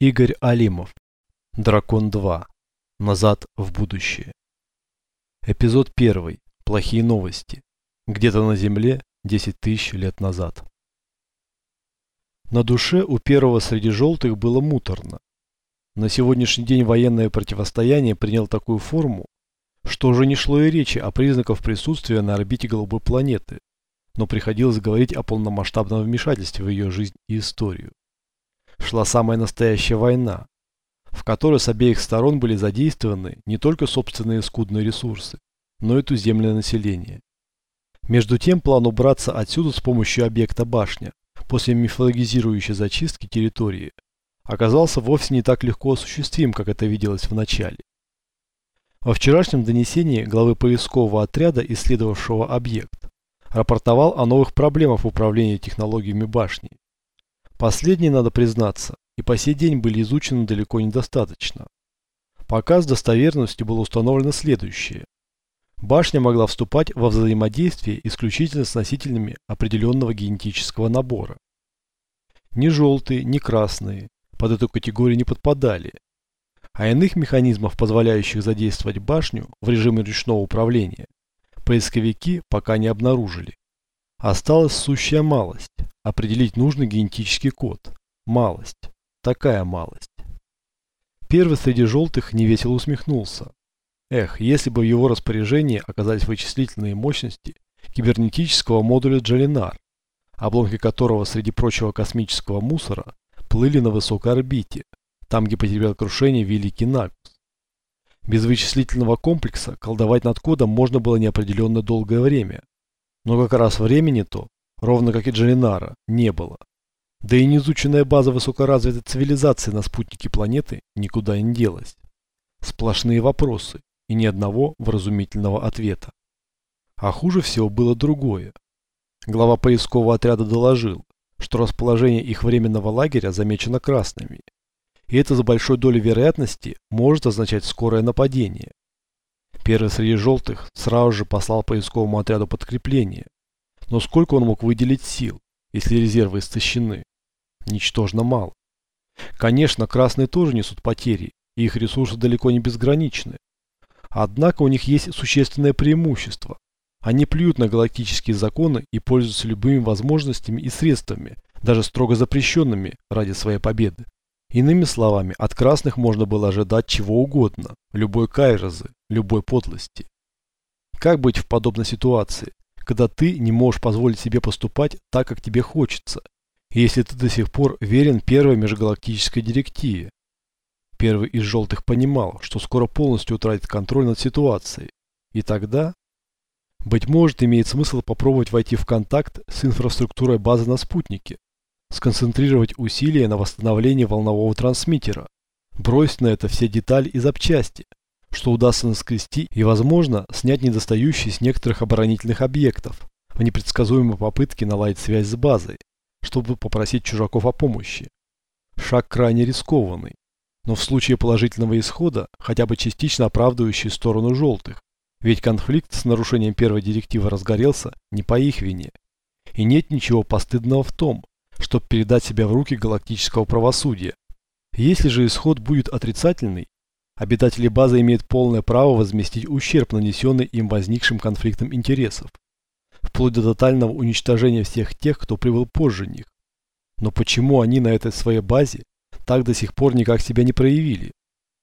Игорь Алимов. Дракон 2. Назад в будущее. Эпизод 1. Плохие новости. Где-то на Земле 10 тысяч лет назад. На душе у первого среди желтых было муторно. На сегодняшний день военное противостояние приняло такую форму, что уже не шло и речи о признаках присутствия на орбите голубой планеты, но приходилось говорить о полномасштабном вмешательстве в ее жизнь и историю шла самая настоящая война, в которой с обеих сторон были задействованы не только собственные скудные ресурсы, но и туземное население. Между тем план убраться отсюда с помощью объекта башня после мифологизирующей зачистки территории оказался вовсе не так легко осуществим, как это виделось в начале. Во вчерашнем донесении главы поискового отряда, исследовавшего объект, рапортовал о новых проблемах в управлении технологиями башни Последние, надо признаться, и по сей день были изучены далеко недостаточно. Пока с достоверностью было установлено следующее. Башня могла вступать во взаимодействие исключительно с носителями определенного генетического набора. Ни желтые, ни красные под эту категорию не подпадали, а иных механизмов, позволяющих задействовать башню в режиме ручного управления, поисковики пока не обнаружили. Осталась сущая малость – определить нужный генетический код. Малость. Такая малость. Первый среди желтых невесело усмехнулся. Эх, если бы в его распоряжении оказались вычислительные мощности кибернетического модуля Джалинар, обломки которого среди прочего космического мусора плыли на высокой орбите, там, где потерпел крушение Великий Нагус. Без вычислительного комплекса колдовать над кодом можно было неопределенно долгое время, но как раз времени то, ровно как и Джалинара, не было. Да и неизученная база высокоразвитой цивилизации на спутнике планеты никуда не делась. Сплошные вопросы и ни одного вразумительного ответа. А хуже всего было другое. Глава поискового отряда доложил, что расположение их временного лагеря замечено красными. И это с большой долей вероятности может означать скорое нападение. Первый среди желтых сразу же послал поисковому отряду подкрепление. Но сколько он мог выделить сил, если резервы истощены? Ничтожно мало. Конечно, красные тоже несут потери, и их ресурсы далеко не безграничны. Однако у них есть существенное преимущество. Они плюют на галактические законы и пользуются любыми возможностями и средствами, даже строго запрещенными ради своей победы. Иными словами, от красных можно было ожидать чего угодно, любой кайрозы, любой подлости. Как быть в подобной ситуации, когда ты не можешь позволить себе поступать так, как тебе хочется, если ты до сих пор верен первой межгалактической директиве? Первый из желтых понимал, что скоро полностью утратит контроль над ситуацией. И тогда, быть может, имеет смысл попробовать войти в контакт с инфраструктурой базы на спутнике, сконцентрировать усилия на восстановлении волнового трансмиттера, бросить на это все детали и запчасти, что удастся наскрести и, возможно, снять недостающие с некоторых оборонительных объектов в непредсказуемой попытке наладить связь с базой, чтобы попросить чужаков о помощи. Шаг крайне рискованный, но в случае положительного исхода хотя бы частично оправдывающий сторону желтых, ведь конфликт с нарушением первой директивы разгорелся не по их вине. И нет ничего постыдного в том, чтобы передать себя в руки галактического правосудия. Если же исход будет отрицательный, обитатели базы имеют полное право возместить ущерб, нанесенный им возникшим конфликтом интересов, вплоть до тотального уничтожения всех тех, кто прибыл позже них. Но почему они на этой своей базе так до сих пор никак себя не проявили?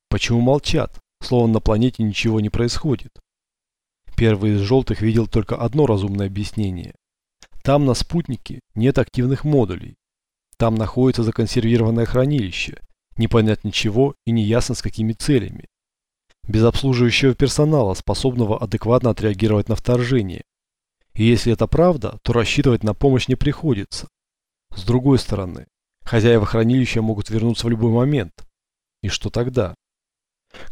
Почему молчат, словно на планете ничего не происходит? Первый из желтых видел только одно разумное объяснение. Там на спутнике нет активных модулей. Там находится законсервированное хранилище, непонятно чего и неясно с какими целями. Без обслуживающего персонала, способного адекватно отреагировать на вторжение. И если это правда, то рассчитывать на помощь не приходится. С другой стороны, хозяева хранилища могут вернуться в любой момент. И что тогда?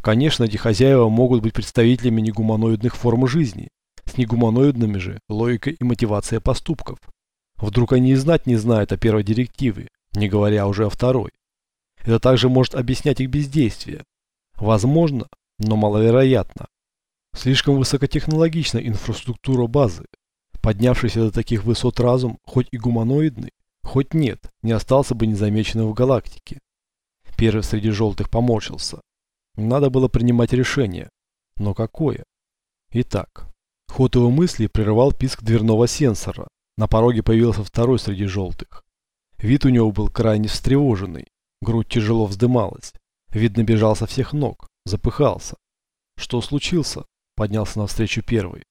Конечно, эти хозяева могут быть представителями негуманоидных форм жизни, с негуманоидными же логика и мотивация поступков. Вдруг они и знать не знают о первой директиве, не говоря уже о второй. Это также может объяснять их бездействие. Возможно, но маловероятно. Слишком высокотехнологична инфраструктура базы. Поднявшийся до таких высот разум, хоть и гуманоидный, хоть нет, не остался бы незамеченным в галактике. Первый среди желтых поморщился. Надо было принимать решение. Но какое? Итак, ход его мысли прерывал писк дверного сенсора. На пороге появился второй среди желтых. Вид у него был крайне встревоженный. Грудь тяжело вздымалась. Видно, бежал со всех ног. Запыхался. Что случился? Поднялся навстречу первый.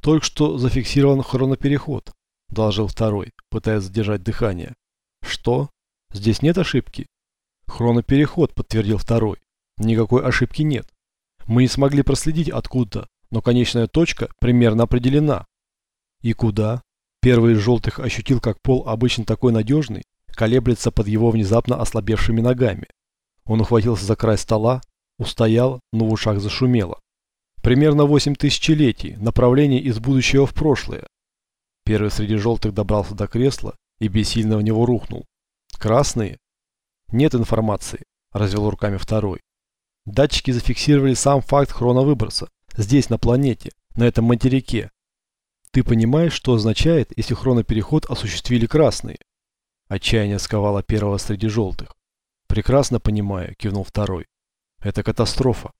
Только что зафиксирован хронопереход, доложил второй, пытаясь задержать дыхание. Что? Здесь нет ошибки? Хронопереход, подтвердил второй. Никакой ошибки нет. Мы не смогли проследить откуда, но конечная точка примерно определена. И куда? Первый из желтых ощутил, как пол, обычно такой надежный, колеблется под его внезапно ослабевшими ногами. Он ухватился за край стола, устоял, но в ушах зашумело. Примерно 8 тысячелетий, направление из будущего в прошлое. Первый среди желтых добрался до кресла и бессильно в него рухнул. Красные? Нет информации, развел руками второй. Датчики зафиксировали сам факт хроновыброса. Здесь, на планете, на этом материке. Ты понимаешь, что означает, если хронопереход осуществили красные? Отчаяние сковало первого среди желтых. Прекрасно понимаю, кивнул второй. Это катастрофа.